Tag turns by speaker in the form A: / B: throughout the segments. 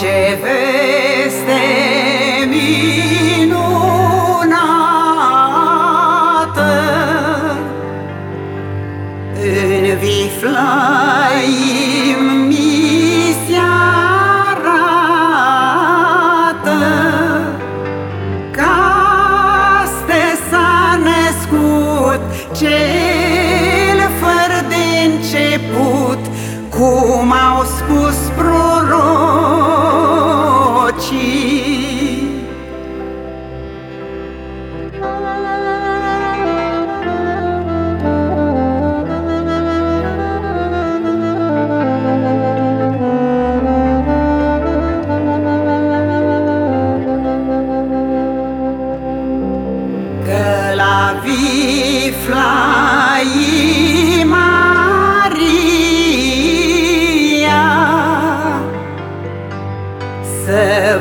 A: ce veste minunată. În viflaim mi se arată Caste s-a născut cel fără de început Cum au spus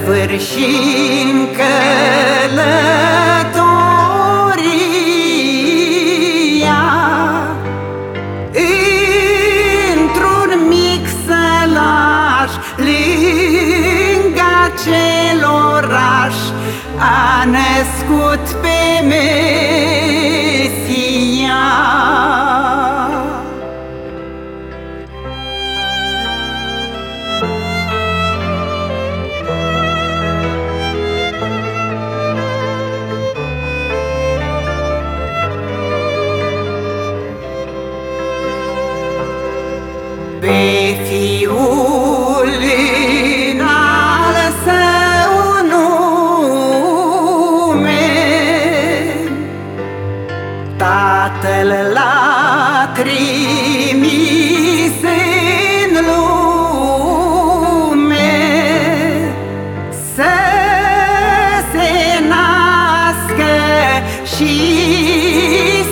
A: Săvârșim călătoria. Într-un mic sălaș Lângă acel oraș A născut pe mine fiul în al său nume, Tatăl l-a trimis în lume Să se nască și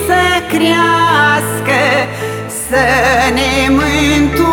A: să crească Să ne mântuim